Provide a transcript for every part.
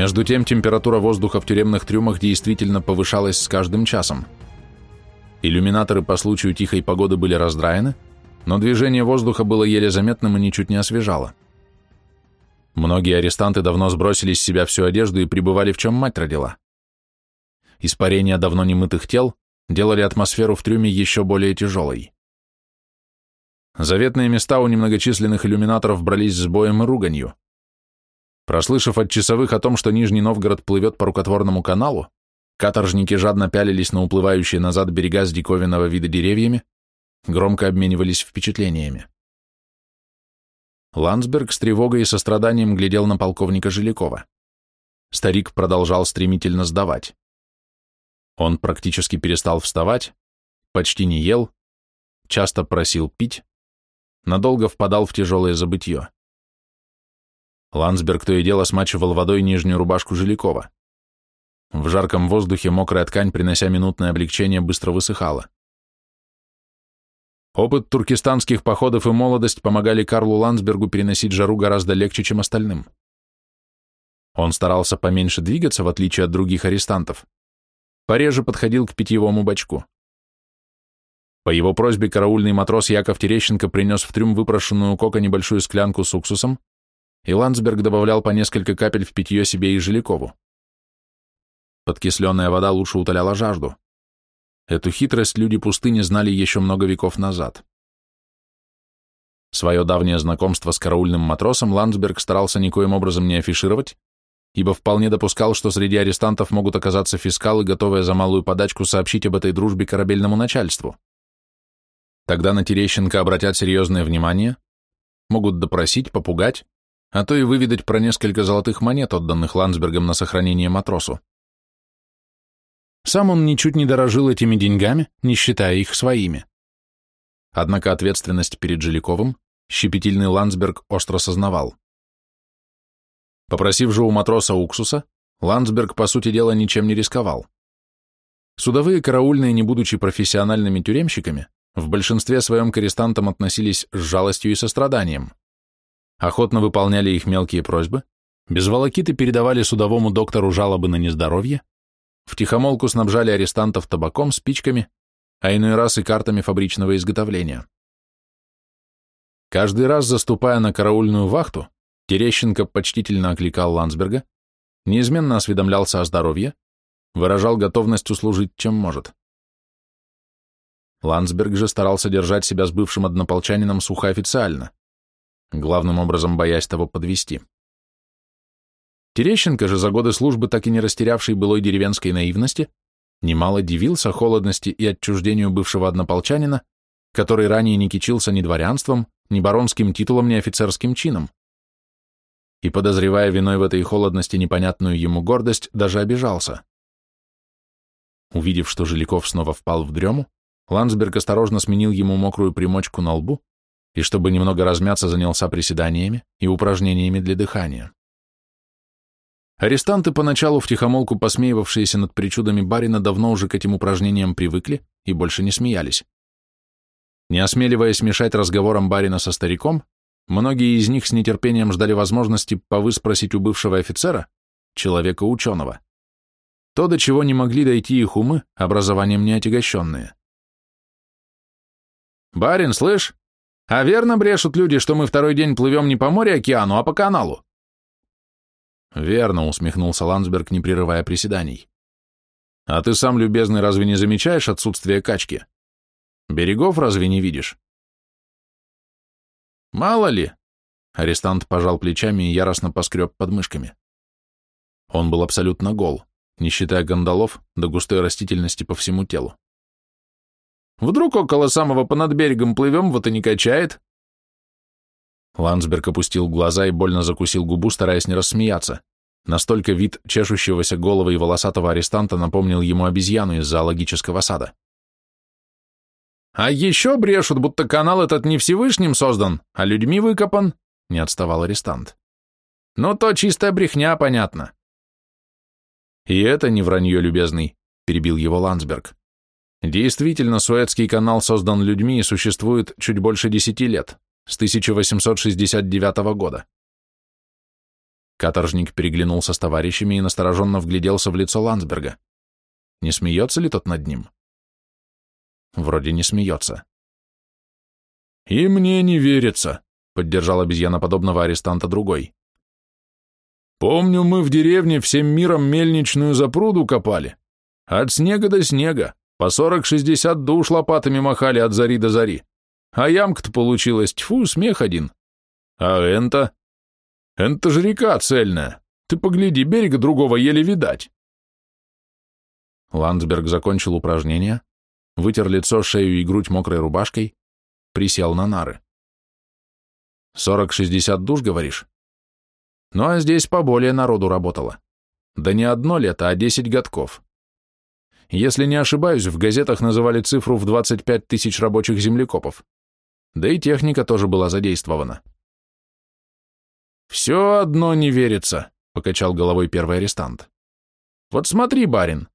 Между тем, температура воздуха в тюремных трюмах действительно повышалась с каждым часом. Иллюминаторы по случаю тихой погоды были раздраены, но движение воздуха было еле заметным и ничуть не освежало. Многие арестанты давно сбросили с себя всю одежду и пребывали в чем мать родила. Испарения давно немытых тел делали атмосферу в трюме еще более тяжелой. Заветные места у немногочисленных иллюминаторов брались с боем и руганью. Прослышав от часовых о том, что Нижний Новгород плывет по рукотворному каналу, каторжники жадно пялились на уплывающие назад берега с диковинного вида деревьями, громко обменивались впечатлениями. Ландсберг с тревогой и состраданием глядел на полковника Жилякова. Старик продолжал стремительно сдавать. Он практически перестал вставать, почти не ел, часто просил пить, надолго впадал в тяжелое забытье. Ландсберг то и дело смачивал водой нижнюю рубашку Жилякова. В жарком воздухе мокрая ткань, принося минутное облегчение, быстро высыхала. Опыт туркестанских походов и молодость помогали Карлу Ландсбергу переносить жару гораздо легче, чем остальным. Он старался поменьше двигаться, в отличие от других арестантов. Пореже подходил к питьевому бачку. По его просьбе караульный матрос Яков Терещенко принес в трюм выпрошенную Кока небольшую склянку с уксусом, и Ландсберг добавлял по несколько капель в питье себе и Жилякову. Подкисленная вода лучше утоляла жажду. Эту хитрость люди пустыни знали еще много веков назад. Свое давнее знакомство с караульным матросом Ландсберг старался никоим образом не афишировать, ибо вполне допускал, что среди арестантов могут оказаться фискалы, готовые за малую подачку сообщить об этой дружбе корабельному начальству. Тогда на Терещенко обратят серьезное внимание, могут допросить, попугать, а то и выведать про несколько золотых монет, отданных Ландсбергом на сохранение матросу. Сам он ничуть не дорожил этими деньгами, не считая их своими. Однако ответственность перед Жиляковым щепетильный Ландсберг остро сознавал. Попросив же у матроса уксуса, Ландсберг, по сути дела, ничем не рисковал. Судовые караульные, не будучи профессиональными тюремщиками, в большинстве своем к арестантам относились с жалостью и состраданием. Охотно выполняли их мелкие просьбы, без волокиты передавали судовому доктору жалобы на нездоровье, втихомолку снабжали арестантов табаком, спичками, а иной раз и картами фабричного изготовления. Каждый раз, заступая на караульную вахту, Терещенко почтительно окликал Ландсберга, неизменно осведомлялся о здоровье, выражал готовность услужить, чем может. Ландсберг же старался держать себя с бывшим однополчанином сухо официально, главным образом боясь того подвести. Терещенко же за годы службы, так и не растерявший былой деревенской наивности, немало дивился холодности и отчуждению бывшего однополчанина, который ранее не кичился ни дворянством, ни баронским титулом, ни офицерским чином. И, подозревая виной в этой холодности непонятную ему гордость, даже обижался. Увидев, что Жиляков снова впал в дрему, Ландсберг осторожно сменил ему мокрую примочку на лбу и, чтобы немного размяться, занялся приседаниями и упражнениями для дыхания. Арестанты, поначалу втихомолку посмеивавшиеся над причудами барина, давно уже к этим упражнениям привыкли и больше не смеялись. Не осмеливаясь мешать разговорам барина со стариком, многие из них с нетерпением ждали возможности повыспросить у бывшего офицера, человека-ученого, то, до чего не могли дойти их умы, образованием не отягощенные. «Барин, слышь, а верно брешут люди, что мы второй день плывем не по морю-океану, а по каналу?» Верно, усмехнулся Ландсберг, не прерывая приседаний. А ты сам, любезный, разве не замечаешь отсутствие качки? Берегов разве не видишь? Мало ли. Арестант пожал плечами и яростно поскреб подмышками. Он был абсолютно гол, не считая гондолов до густой растительности по всему телу. Вдруг около самого понад берегом плывем, вот и не качает. Ландсберг опустил глаза и больно закусил губу, стараясь не рассмеяться. Настолько вид чешущегося головы и волосатого арестанта напомнил ему обезьяну из зоологического сада. «А еще брешут, будто канал этот не Всевышним создан, а людьми выкопан», — не отставал арестант. «Ну, то чистая брехня, понятно». «И это не вранье, любезный», — перебил его Ландсберг. «Действительно, Суэцкий канал создан людьми и существует чуть больше десяти лет с 1869 года. Каторжник переглянулся с товарищами и настороженно вгляделся в лицо Ландсберга. Не смеется ли тот над ним? Вроде не смеется. «И мне не верится», — поддержал обезьяноподобного арестанта другой. «Помню, мы в деревне всем миром мельничную запруду копали. От снега до снега, по сорок-шестьдесят душ лопатами махали от зари до зари. А ямка-то получилась, тьфу, смех один. А энто? Энто же река цельная. Ты погляди, берега другого еле видать. Ландсберг закончил упражнение, вытер лицо, шею и грудь мокрой рубашкой, присел на нары. «Сорок-шестьдесят душ, говоришь? Ну а здесь поболее народу работало. Да не одно лето, а десять годков. Если не ошибаюсь, в газетах называли цифру в 25 тысяч рабочих землекопов. Да и техника тоже была задействована. «Все одно не верится», — покачал головой первый арестант. «Вот смотри, барин,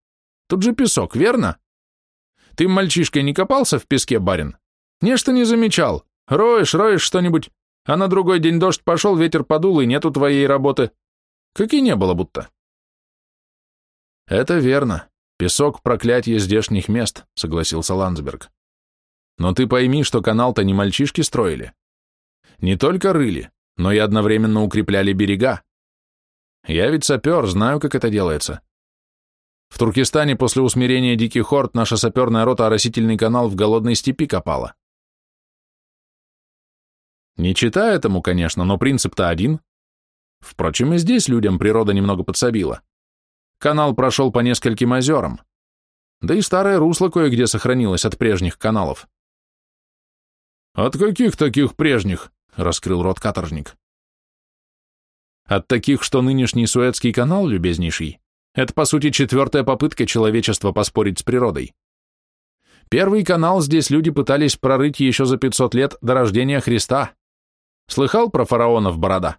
тут же песок, верно? Ты мальчишкой не копался в песке, барин? Нечто не замечал. Роешь, роешь что-нибудь, а на другой день дождь пошел, ветер подул, и нету твоей работы. Как и не было будто». «Это верно. Песок — проклятие здешних мест», — согласился Ландсберг. «Но ты пойми, что канал-то не мальчишки строили. Не только рыли, но и одновременно укрепляли берега. Я ведь сапер, знаю, как это делается. В Туркестане после усмирения диких хорд наша саперная рота оросительный канал в голодной степи копала. Не читая этому, конечно, но принцип-то один. Впрочем, и здесь людям природа немного подсобила. Канал прошел по нескольким озерам. Да и старое русло кое-где сохранилось от прежних каналов. «От каких таких прежних?» — раскрыл рот каторжник. От таких, что нынешний Суэцкий канал, любезнейший, это, по сути, четвертая попытка человечества поспорить с природой. Первый канал здесь люди пытались прорыть еще за 500 лет до рождения Христа. Слыхал про фараонов борода?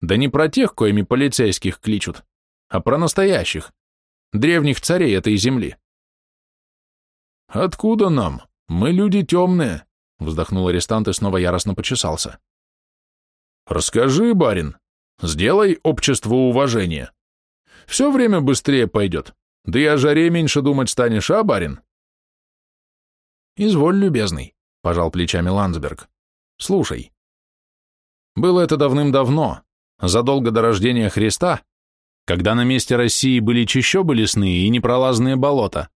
Да не про тех, коими полицейских кличут, а про настоящих, древних царей этой земли. Откуда нам? Мы люди темные, Вздохнул арестант и снова яростно почесался. «Расскажи, барин, сделай обществу уважение. Все время быстрее пойдет, да и о жаре меньше думать станешь, а, барин?» «Изволь, любезный», — пожал плечами Ландсберг. «Слушай. Было это давным-давно, задолго до рождения Христа, когда на месте России были чащобы лесные и непролазные болота,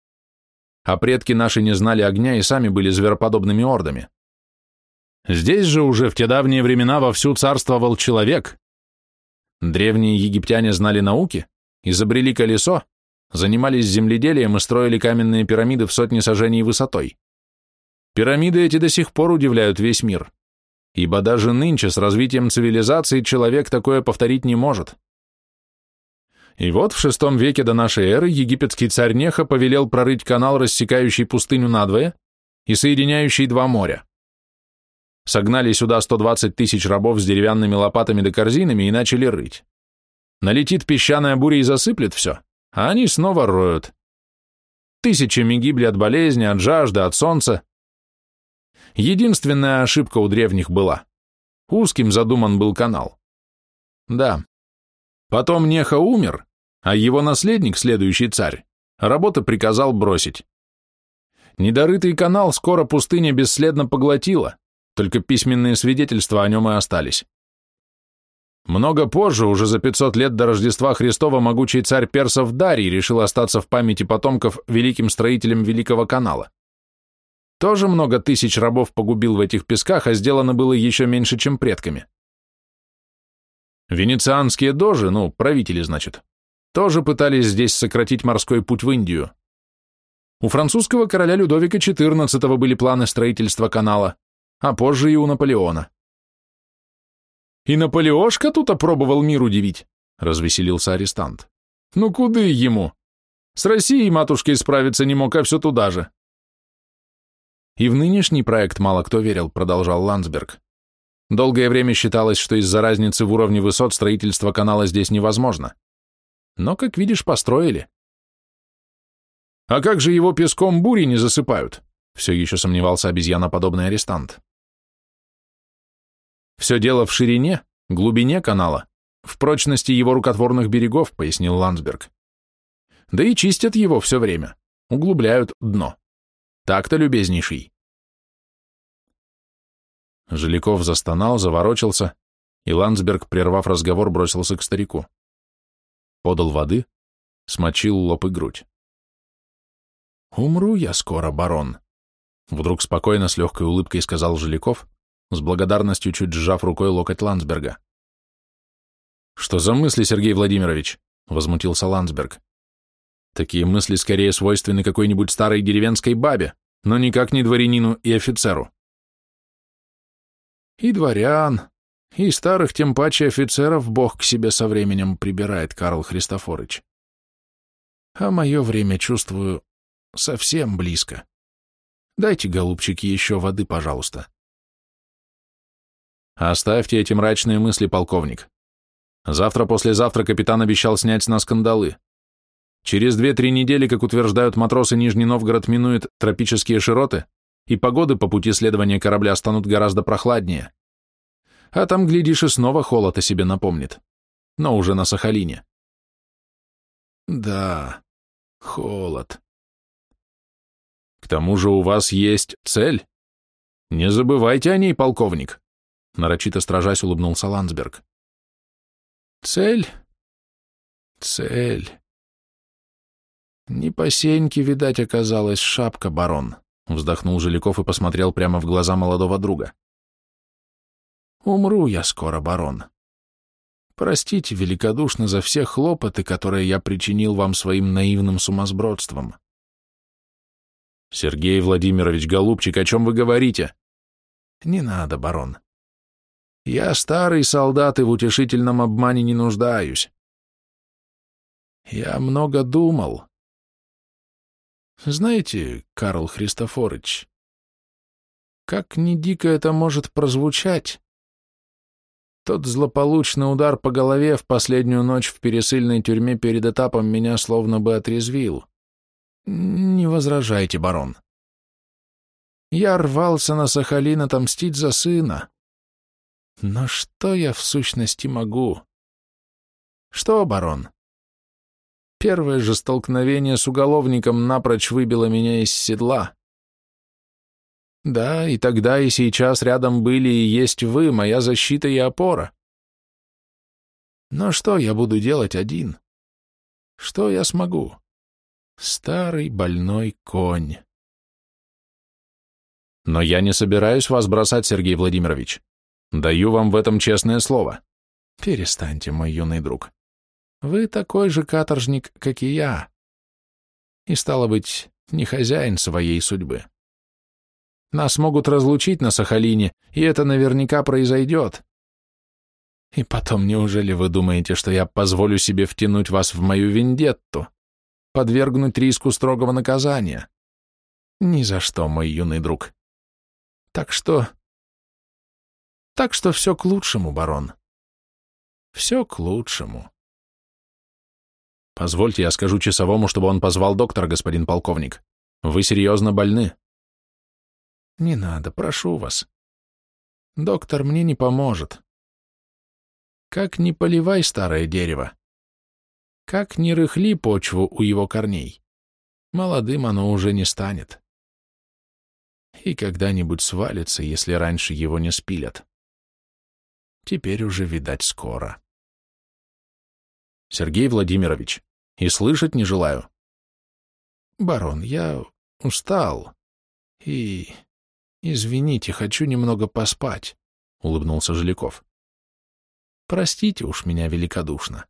а предки наши не знали огня и сами были звероподобными ордами. Здесь же уже в те давние времена вовсю царствовал человек. Древние египтяне знали науки, изобрели колесо, занимались земледелием и строили каменные пирамиды в сотни сажений высотой. Пирамиды эти до сих пор удивляют весь мир, ибо даже нынче с развитием цивилизации человек такое повторить не может. И вот в шестом веке до нашей эры египетский царь Неха повелел прорыть канал, рассекающий пустыню надвое и соединяющий два моря. Согнали сюда 120 тысяч рабов с деревянными лопатами да корзинами и начали рыть. Налетит песчаная буря и засыплет все, а они снова роют. Тысячами гибли от болезни, от жажды, от солнца. Единственная ошибка у древних была. Узким задуман был канал. Да. Потом Неха умер, а его наследник, следующий царь, работу приказал бросить. Недорытый канал скоро пустыня бесследно поглотила, только письменные свидетельства о нем и остались. Много позже, уже за 500 лет до Рождества Христова, могучий царь персов Дарий решил остаться в памяти потомков великим строителем Великого канала. Тоже много тысяч рабов погубил в этих песках, а сделано было еще меньше, чем предками. Венецианские дожи, ну, правители, значит, тоже пытались здесь сократить морской путь в Индию. У французского короля Людовика XIV были планы строительства канала, а позже и у Наполеона. «И Наполеошка тут опробовал мир удивить», — развеселился арестант. «Ну куды ему? С Россией матушкой справиться не мог, а все туда же». «И в нынешний проект мало кто верил», — продолжал Ландсберг. «Долгое время считалось, что из-за разницы в уровне высот строительство канала здесь невозможно. Но, как видишь, построили. А как же его песком бури не засыпают? Все еще сомневался обезьяноподобный арестант. Все дело в ширине, глубине канала, в прочности его рукотворных берегов, пояснил Ландсберг. Да и чистят его все время, углубляют дно. Так-то, любезнейший. Жиляков застонал, заворочился, и Ландсберг, прервав разговор, бросился к старику. Подал воды, смочил лоб и грудь. «Умру я скоро, барон», — вдруг спокойно, с легкой улыбкой сказал Жиляков, с благодарностью чуть сжав рукой локоть Ландсберга. «Что за мысли, Сергей Владимирович?» — возмутился Ландсберг. «Такие мысли скорее свойственны какой-нибудь старой деревенской бабе, но никак не дворянину и офицеру». «И дворян, и старых, тем паче офицеров Бог к себе со временем прибирает, Карл Христофорыч. А мое время, чувствую, совсем близко. Дайте, голубчики, еще воды, пожалуйста. Оставьте эти мрачные мысли, полковник. Завтра-послезавтра капитан обещал снять с нас скандалы. Через две-три недели, как утверждают матросы, Нижний Новгород минует тропические широты, и погоды по пути следования корабля станут гораздо прохладнее. А там, глядишь, и снова холод о себе напомнит. Но уже на Сахалине. Да, холод. К тому же у вас есть цель. Не забывайте о ней, полковник. Нарочито стражась улыбнулся Ландсберг. Цель? Цель. Не по сеньке, видать, оказалась шапка, барон, вздохнул Жиляков и посмотрел прямо в глаза молодого друга. Умру я скоро, барон. Простите великодушно за все хлопоты, которые я причинил вам своим наивным сумасбродством. Сергей Владимирович Голубчик, о чем вы говорите? Не надо, барон. Я старый солдат и в утешительном обмане не нуждаюсь. Я много думал. Знаете, Карл Христофорыч, как ни дико это может прозвучать, тот злополучный удар по голове в последнюю ночь в пересыльной тюрьме перед этапом меня словно бы отрезвил. Не возражайте, барон. Я рвался на Сахалин отомстить за сына. Но что я в сущности могу? Что, барон? Первое же столкновение с уголовником напрочь выбило меня из седла. Да, и тогда, и сейчас рядом были и есть вы, моя защита и опора. Но что я буду делать один? Что я смогу? Старый больной конь. Но я не собираюсь вас бросать, Сергей Владимирович. Даю вам в этом честное слово. Перестаньте, мой юный друг. Вы такой же каторжник, как и я. И, стало быть, не хозяин своей судьбы. Нас могут разлучить на Сахалине, и это наверняка произойдет. И потом, неужели вы думаете, что я позволю себе втянуть вас в мою вендетту, подвергнуть риску строгого наказания? Ни за что, мой юный друг. Так что так что все к лучшему, барон. Все к лучшему. Позвольте, я скажу часовому, чтобы он позвал доктора, господин полковник. Вы серьезно больны. Не надо, прошу вас. Доктор мне не поможет. Как не поливай старое дерево, как не рыхли почву у его корней, молодым оно уже не станет. И когда-нибудь свалится, если раньше его не спилят. Теперь уже, видать, скоро. Сергей Владимирович, и слышать не желаю. Барон, я устал. И... Извините, хочу немного поспать, — улыбнулся Жиляков. Простите уж меня великодушно.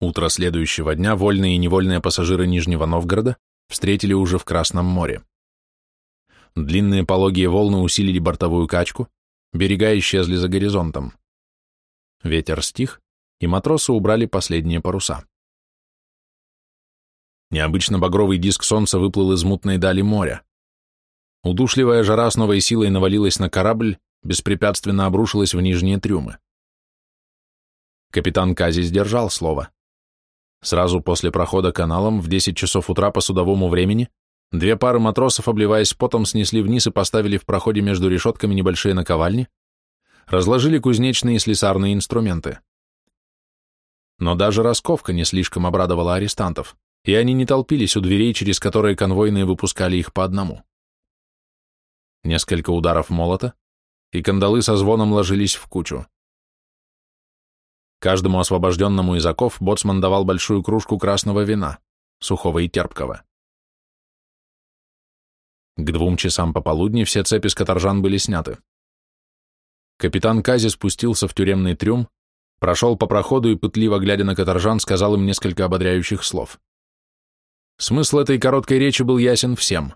Утро следующего дня вольные и невольные пассажиры Нижнего Новгорода встретили уже в Красном море. Длинные пологие волны усилили бортовую качку, берега исчезли за горизонтом. Ветер стих, и матросы убрали последние паруса. Необычно багровый диск солнца выплыл из мутной дали моря. Удушливая жара с новой силой навалилась на корабль, беспрепятственно обрушилась в нижние трюмы. Капитан Кази сдержал слово. Сразу после прохода каналом в 10 часов утра по судовому времени Две пары матросов, обливаясь потом, снесли вниз и поставили в проходе между решетками небольшие наковальни, разложили кузнечные и слесарные инструменты. Но даже расковка не слишком обрадовала арестантов, и они не толпились у дверей, через которые конвойные выпускали их по одному. Несколько ударов молота, и кандалы со звоном ложились в кучу. Каждому освобожденному из оков боцман давал большую кружку красного вина, сухого и терпкого. К двум часам пополудни все цепи с каторжан были сняты. Капитан Кази спустился в тюремный трюм, прошел по проходу и, пытливо глядя на каторжан, сказал им несколько ободряющих слов. Смысл этой короткой речи был ясен всем.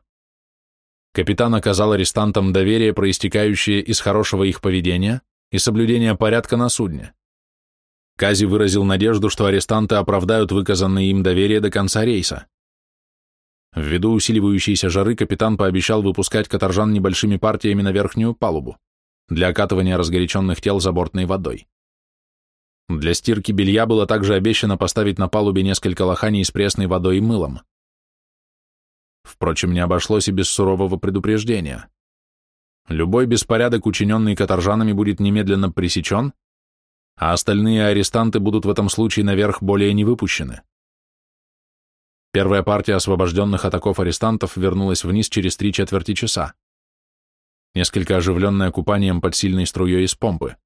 Капитан оказал арестантам доверие, проистекающее из хорошего их поведения и соблюдения порядка на судне. Кази выразил надежду, что арестанты оправдают выказанное им доверие до конца рейса. Ввиду усиливающейся жары капитан пообещал выпускать каторжан небольшими партиями на верхнюю палубу для окатывания разгоряченных тел забортной водой. Для стирки белья было также обещано поставить на палубе несколько лоханий с пресной водой и мылом. Впрочем, не обошлось и без сурового предупреждения. Любой беспорядок, учиненный каторжанами, будет немедленно пресечен, а остальные арестанты будут в этом случае наверх более не выпущены. Первая партия освобожденных от оков арестантов вернулась вниз через три четверти часа несколько оживленное купанием под сильной струей из помпы.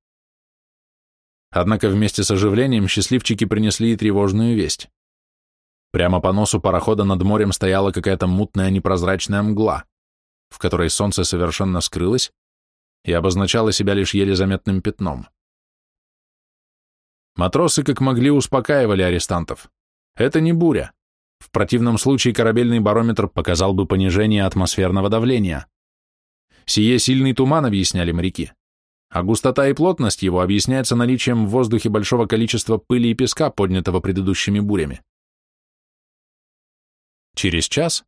Однако вместе с оживлением счастливчики принесли и тревожную весть. Прямо по носу парохода над морем стояла какая-то мутная непрозрачная мгла, в которой солнце совершенно скрылось и обозначало себя лишь еле заметным пятном. Матросы как могли успокаивали арестантов. Это не буря. В противном случае корабельный барометр показал бы понижение атмосферного давления. Сие сильный туман, объясняли моряки. А густота и плотность его объясняется наличием в воздухе большого количества пыли и песка, поднятого предыдущими бурями. Через час,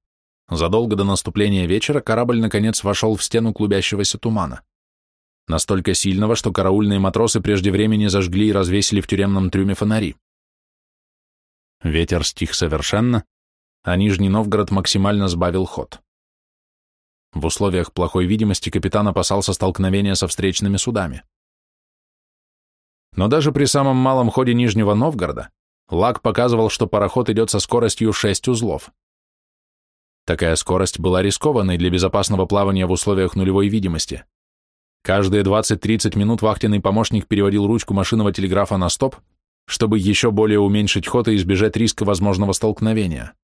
задолго до наступления вечера, корабль наконец вошел в стену клубящегося тумана. Настолько сильного, что караульные матросы прежде времени зажгли и развесили в тюремном трюме фонари. Ветер стих совершенно, а Нижний Новгород максимально сбавил ход. В условиях плохой видимости капитан опасался столкновения со встречными судами. Но даже при самом малом ходе Нижнего Новгорода лак показывал, что пароход идет со скоростью 6 узлов. Такая скорость была рискованной для безопасного плавания в условиях нулевой видимости. Каждые 20-30 минут вахтенный помощник переводил ручку машинного телеграфа на стоп, чтобы еще более уменьшить ход и избежать риска возможного столкновения.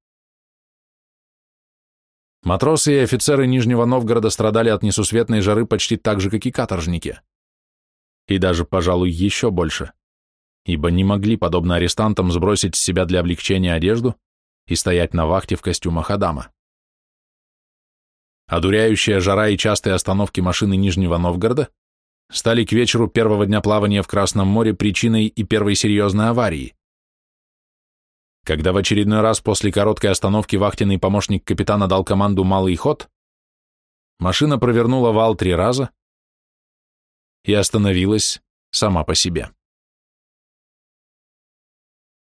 Матросы и офицеры Нижнего Новгорода страдали от несусветной жары почти так же, как и каторжники. И даже, пожалуй, еще больше, ибо не могли, подобно арестантам, сбросить с себя для облегчения одежду и стоять на вахте в костюмах Адама. Одуряющая жара и частые остановки машины Нижнего Новгорода стали к вечеру первого дня плавания в Красном море причиной и первой серьезной аварии. Когда в очередной раз после короткой остановки вахтенный помощник капитана дал команду «малый ход», машина провернула вал три раза и остановилась сама по себе.